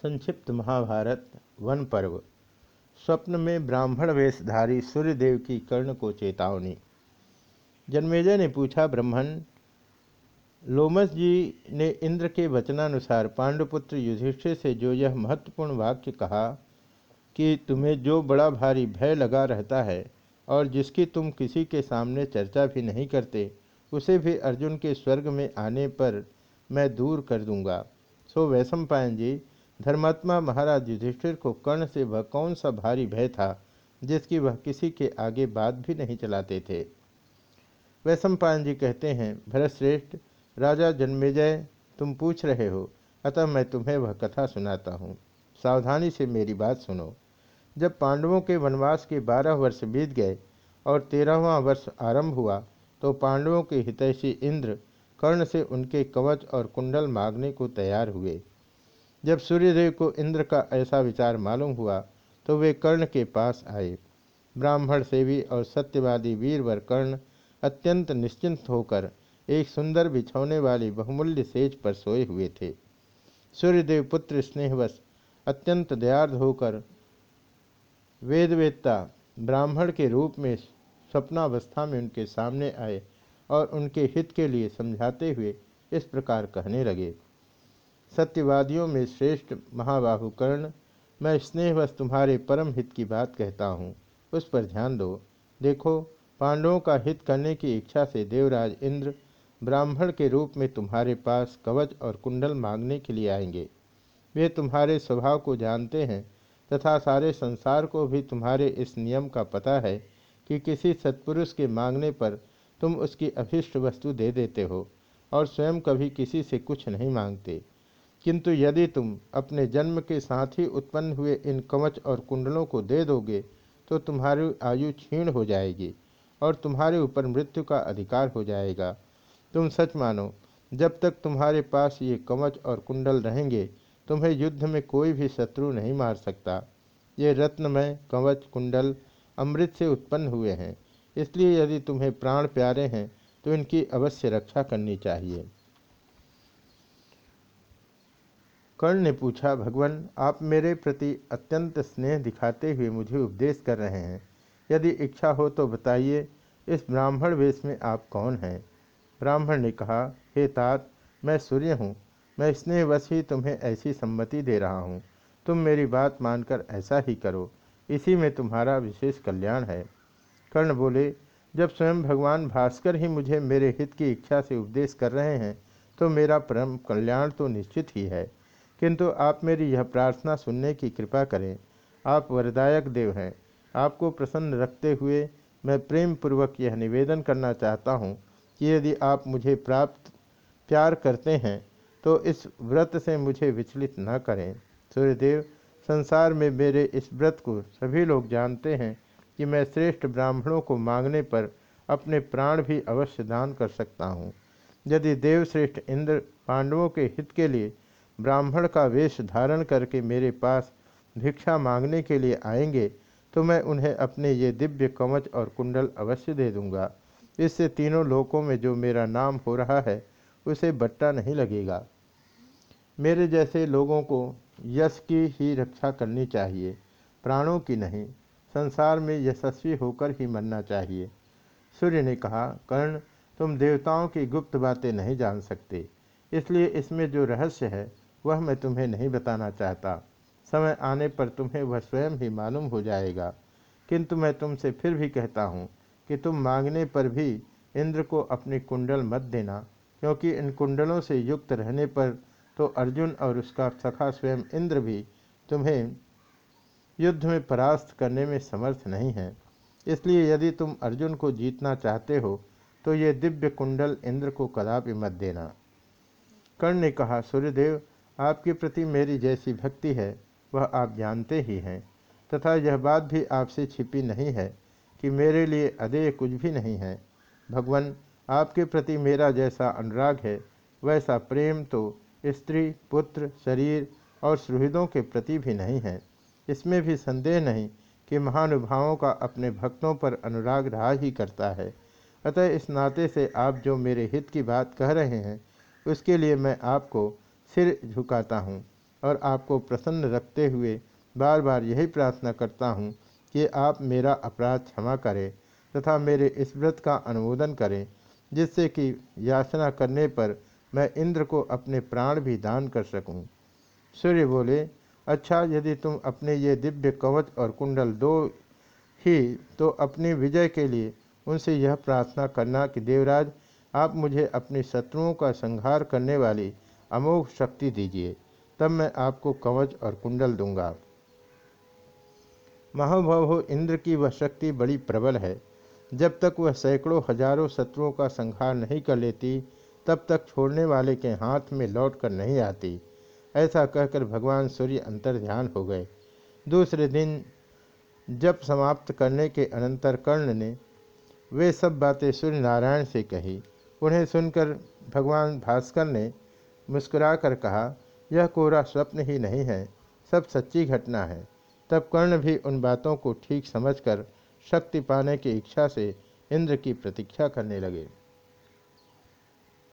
संक्षिप्त महाभारत, वन पर्व। स्वप्न में ब्राह्मण वेशधारी सूर्यदेव की कर्ण को चेतावनी। जन्मेजय ने पूछा, ब्राह्मण, लोमस जी ने इंद्र के वचनानुसार पांडुपुत्र युधिष्ठिर से जो यह महत्वपूर्ण वाक्य कहा कि तुम्हें जो बड़ा भारी भय लगा रहता है और जिसकी तुम किसी के सामने चर्चा भी नहीं करते, उसे भी अर्जुन के स्वर्ग में आने पर मैं दूर कर दूँगा। सो वैशम पायन जी धर्मात्मा महाराज युधिष्ठिर को कर्ण से वह कौन सा भारी भय था, जिसकी वह किसी के आगे बात भी नहीं चलाते थे? वैशंपायन जी कहते हैं, भरतश्रेष्ठ, राजा जन्मेजय, तुम पूछ रहे हो, अतः मैं तुम्हें वह कथा सुनाता हूँ। सावधानी से मेरी बात सुनो। जब पांडवों के वनवास के बारह वर्ष बीत गए और तेरहवा वर्ष आरंभ हुआ तो पांडवों के हितैषी इंद्र कर्ण से उनके कवच और कुंडल मांगने को तैयार हुए। जब सूर्यदेव को इंद्र का ऐसा विचार मालूम हुआ तो वे कर्ण के पास आए। ब्राह्मण सेवी और सत्यवादी वीरवर कर्ण अत्यंत निश्चिंत होकर एक सुंदर बिछौने वाली बहुमूल्य सेज पर सोए हुए थे। सूर्यदेव पुत्र स्नेहवश अत्यंत दयार्द होकर वेदवेत्ता ब्राह्मण के रूप में स्वप्नावस्था में उनके सामने आए और उनके हित के लिए समझाते हुए इस प्रकार कहने लगे। सत्यवादियों में श्रेष्ठ महाबाहु कर्ण मैं स्नेहवश तुम्हारे परम हित की बात कहता हूँ। उस पर ध्यान दो। देखो, पांडवों का हित करने की इच्छा से देवराज इंद्र ब्राह्मण के रूप में तुम्हारे पास कवच और कुंडल मांगने के लिए आएँगे। वे तुम्हारे स्वभाव को जानते हैं तथा सारे संसार को भी तुम्हारे इस नियम का पता है कि किसी सत्पुरुष के मांगने पर तुम उसकी अभिष्ट वस्तु दे देते हो और स्वयं कभी किसी से कुछ नहीं मांगते। किंतु यदि तुम अपने जन्म के साथ ही उत्पन्न हुए इन कवच और कुंडलों को दे दोगे तो तुम्हारी आयु क्षीण हो जाएगी और तुम्हारे ऊपर मृत्यु का अधिकार हो जाएगा। तुम सच मानो, जब तक तुम्हारे पास ये कवच और कुंडल रहेंगे, तुम्हें युद्ध में कोई भी शत्रु नहीं मार सकता। ये रत्नमय कवच, कुंडल अमृत से उत्पन्न हुए हैं। इसलिए यदि तुम्हें प्राण प्यारे हैं तो इनकी अवश्य रक्षा करनी चाहिए। कर्ण ने पूछा, भगवान, आप मेरे प्रति अत्यंत स्नेह दिखाते हुए मुझे उपदेश कर रहे हैं। यदि इच्छा हो तो बताइए, इस ब्राह्मण वेश में आप कौन हैं? ब्राह्मण ने कहा, हे तात, मैं सूर्य हूँ। मैं स्नेहवश ही तुम्हें ऐसी सम्मति दे रहा हूँ। तुम मेरी बात मानकर ऐसा ही करो। इसी में तुम्हारा विशेष कल्याण है। कर्ण बोले, जब स्वयं भगवान भास्कर ही मुझे मेरे हित की इच्छा से उपदेश कर रहे हैं तो मेरा परम कल्याण तो निश्चित ही है। किंतु आप मेरी यह प्रार्थना सुनने की कृपा करें। आप वरदायक देव हैं। आपको प्रसन्न रखते हुए मैं प्रेम पूर्वक यह निवेदन करना चाहता हूँ कि यदि आप मुझे प्राप्त प्यार करते हैं तो इस व्रत से मुझे विचलित न करें। सूर्यदेव, संसार में मेरे इस व्रत को सभी लोग जानते हैं कि मैं श्रेष्ठ ब्राह्मणों को मांगने पर अपने प्राण भी अवश्य दान कर सकता हूँ। यदि देवश्रेष्ठ इंद्र पांडवों के हित के लिए ब्राह्मण का वेश धारण करके मेरे पास भिक्षा मांगने के लिए आएँगे तो मैं उन्हें अपने ये दिव्य कवच और कुंडल अवश्य दे दूँगा। इससे तीनों लोकों में जो मेरा नाम हो रहा है, उसे बट्टा नहीं लगेगा। मेरे जैसे लोगों को यश की ही रक्षा करनी चाहिए, प्राणों की नहीं, संसार में यशस्वी होकर ही मरना चाहिए। सूर्य ने कहा, कर्ण, तुम देवताओं की गुप्त बातें नहीं जान सकते, इसलिए इसमें जो रहस्य है वह मैं तुम्हें नहीं बताना चाहता। समय आने पर तुम्हें वह स्वयं ही मालूम हो जाएगा। किंतु मैं तुमसे फिर भी कहता हूँ कि तुम मांगने पर भी इंद्र को अपनी कुंडल मत देना, क्योंकि इन कुंडलों से युक्त रहने पर तो अर्जुन और उसका सखा स्वयं इंद्र भी तुम्हें युद्ध में परास्त करने में समर्थ नहीं है। इसलिए यदि तुम अर्जुन को जीतना चाहते हो तो ये दिव्य कुंडल इंद्र को कदापि मत देना। कर्ण ने कहा, सूर्यदेव आपके प्रति मेरी जैसी भक्ति है, वह आप जानते ही हैं। तथा यह बात भी आपसे छिपी नहीं है कि मेरे लिए अदेय कुछ भी नहीं है। भगवान, आपके प्रति मेरा जैसा अनुराग है, वैसा प्रेम तो स्त्री, पुत्र, शरीर और सुहृदों के प्रति भी नहीं है। इसमें भी संदेह नहीं कि महानुभावों का अपने भक्तों पर अनुराग रहा ही करता है। अतः इस नाते से आप जो मेरे हित की बात कह रहे हैं, उसके लिए मैं आपको सिर झुकाता हूँ और आपको प्रसन्न रखते हुए बार बार यही प्रार्थना करता हूँ कि आप मेरा अपराध क्षमा करें तथा मेरे इस व्रत का अनुमोदन करें, जिससे कि याचना करने पर मैं इंद्र को अपने प्राण भी दान कर सकूँ। सूर्य बोले अच्छा यदि तुम अपने ये दिव्य कवच और कुंडल दो ही तो अपनी विजय के लिए उनसे यह प्रार्थना करना कि देवराज, आप मुझे अपने शत्रुओं का संहार करने वाली अमोघ शक्ति दीजिए, तब मैं आपको कवच और कुंडल दूँगा। महाभव इंद्र की वह शक्ति बड़ी प्रबल है। जब तक वह सैकड़ों हज़ारों शत्रुओं का संहार नहीं कर लेती, तब तक छोड़ने वाले के हाथ में लौट कर नहीं आती। ऐसा कहकर भगवान सूर्य अंतर ध्यान हो गए। दूसरे दिन जब समाप्त करने के अनंतर कर्ण ने वे सब बातें सूर्य नारायण से कही। उन्हें सुनकर भगवान भास्कर ने मुस्कुराकर कहा, यह कोरा स्वप्न ही नहीं है, सब सच्ची घटना है। तब कर्ण भी उन बातों को ठीक समझकर शक्ति पाने की इच्छा से इंद्र की प्रतीक्षा करने लगे।